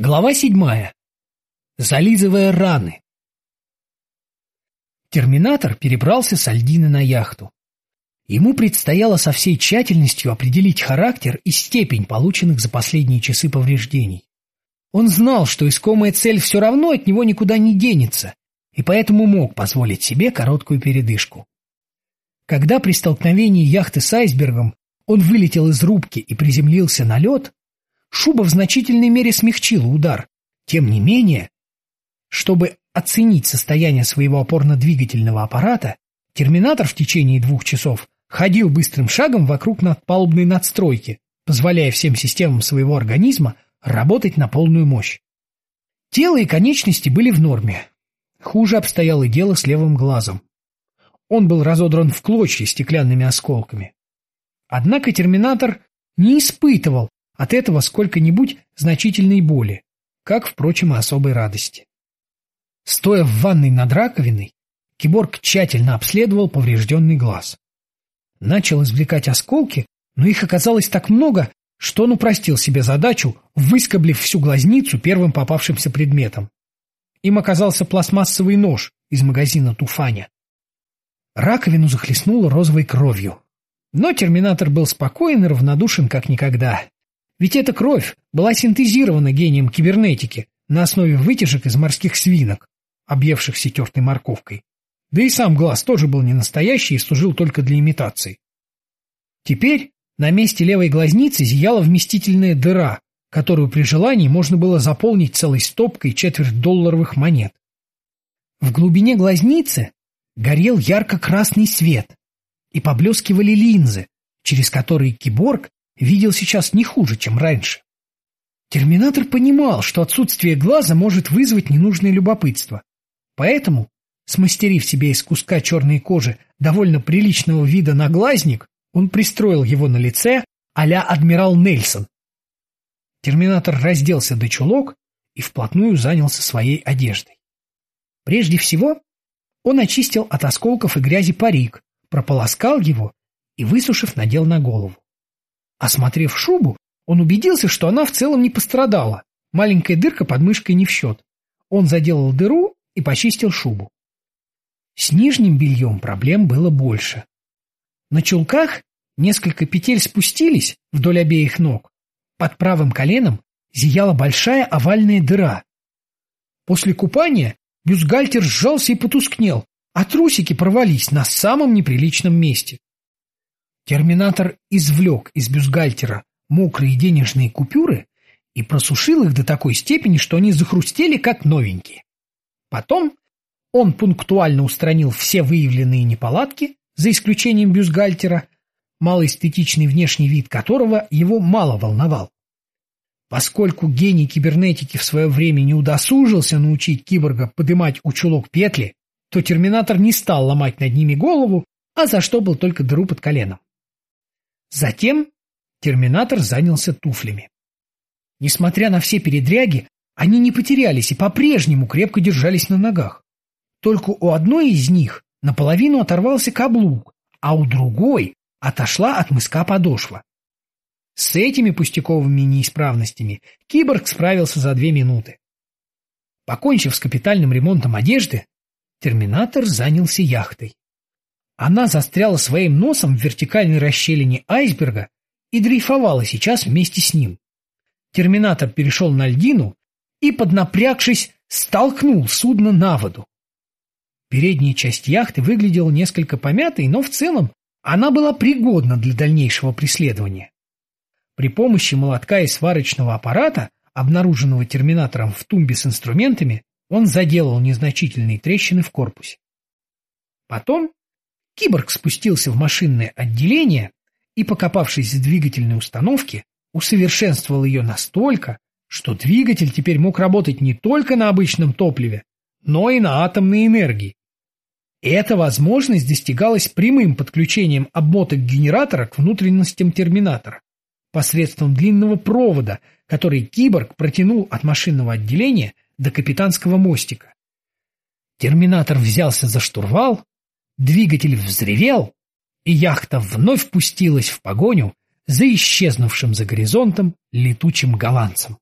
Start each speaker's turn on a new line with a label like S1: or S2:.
S1: Глава седьмая. Зализывая раны. Терминатор перебрался с Альдины на яхту. Ему предстояло со всей тщательностью определить характер и степень полученных за последние часы повреждений. Он знал, что искомая цель все равно от него никуда не денется, и поэтому мог позволить себе короткую передышку. Когда при столкновении яхты с айсбергом он вылетел из рубки и приземлился на лед, Шуба в значительной мере смягчила удар. Тем не менее, чтобы оценить состояние своего опорно-двигательного аппарата, терминатор в течение двух часов ходил быстрым шагом вокруг надпалубной надстройки, позволяя всем системам своего организма работать на полную мощь. Тело и конечности были в норме. Хуже обстояло дело с левым глазом. Он был разодран в клочья стеклянными осколками. Однако терминатор не испытывал от этого сколько-нибудь значительной боли, как, впрочем, и особой радости. Стоя в ванной над раковиной, киборг тщательно обследовал поврежденный глаз. Начал извлекать осколки, но их оказалось так много, что он упростил себе задачу, выскоблив всю глазницу первым попавшимся предметом. Им оказался пластмассовый нож из магазина Туфаня. Раковину захлестнуло розовой кровью. Но терминатор был спокоен и равнодушен, как никогда. Ведь эта кровь была синтезирована гением кибернетики на основе вытяжек из морских свинок, объевшихся тертой морковкой. Да и сам глаз тоже был не настоящий и служил только для имитации. Теперь на месте левой глазницы зияла вместительная дыра, которую при желании можно было заполнить целой стопкой четверть долларовых монет. В глубине глазницы горел ярко-красный свет, и поблескивали линзы, через которые киборг видел сейчас не хуже, чем раньше. Терминатор понимал, что отсутствие глаза может вызвать ненужное любопытство. Поэтому, смастерив себе из куска черной кожи довольно приличного вида наглазник, он пристроил его на лице а-ля адмирал Нельсон. Терминатор разделся до чулок и вплотную занялся своей одеждой. Прежде всего, он очистил от осколков и грязи парик, прополоскал его и, высушив, надел на голову. Осмотрев шубу, он убедился, что она в целом не пострадала. Маленькая дырка под мышкой не в счет. Он заделал дыру и почистил шубу. С нижним бельем проблем было больше. На чулках несколько петель спустились вдоль обеих ног. Под правым коленом зияла большая овальная дыра. После купания бюстгальтер сжался и потускнел, а трусики порвались на самом неприличном месте. Терминатор извлек из бюстгальтера мокрые денежные купюры и просушил их до такой степени, что они захрустели, как новенькие. Потом он пунктуально устранил все выявленные неполадки, за исключением бюстгальтера, малоэстетичный внешний вид которого его мало волновал. Поскольку гений кибернетики в свое время не удосужился научить киборга подымать у чулок петли, то терминатор не стал ломать над ними голову, а за что был только дыру под коленом. Затем терминатор занялся туфлями. Несмотря на все передряги, они не потерялись и по-прежнему крепко держались на ногах. Только у одной из них наполовину оторвался каблук, а у другой отошла от мыска подошва. С этими пустяковыми неисправностями киборг справился за две минуты. Покончив с капитальным ремонтом одежды, терминатор занялся яхтой. Она застряла своим носом в вертикальной расщелине айсберга и дрейфовала сейчас вместе с ним. Терминатор перешел на льдину и, поднапрягшись, столкнул судно на воду. Передняя часть яхты выглядела несколько помятой, но в целом она была пригодна для дальнейшего преследования. При помощи молотка и сварочного аппарата, обнаруженного терминатором в тумбе с инструментами, он заделал незначительные трещины в корпусе. Потом Киборг спустился в машинное отделение и, покопавшись в двигательной установке, усовершенствовал ее настолько, что двигатель теперь мог работать не только на обычном топливе, но и на атомной энергии. Эта возможность достигалась прямым подключением обмоток генератора к внутренностям терминатора посредством длинного провода, который киборг протянул от машинного отделения до капитанского мостика. Терминатор взялся за штурвал, Двигатель взревел, и яхта вновь пустилась в погоню за исчезнувшим за горизонтом летучим голландцем.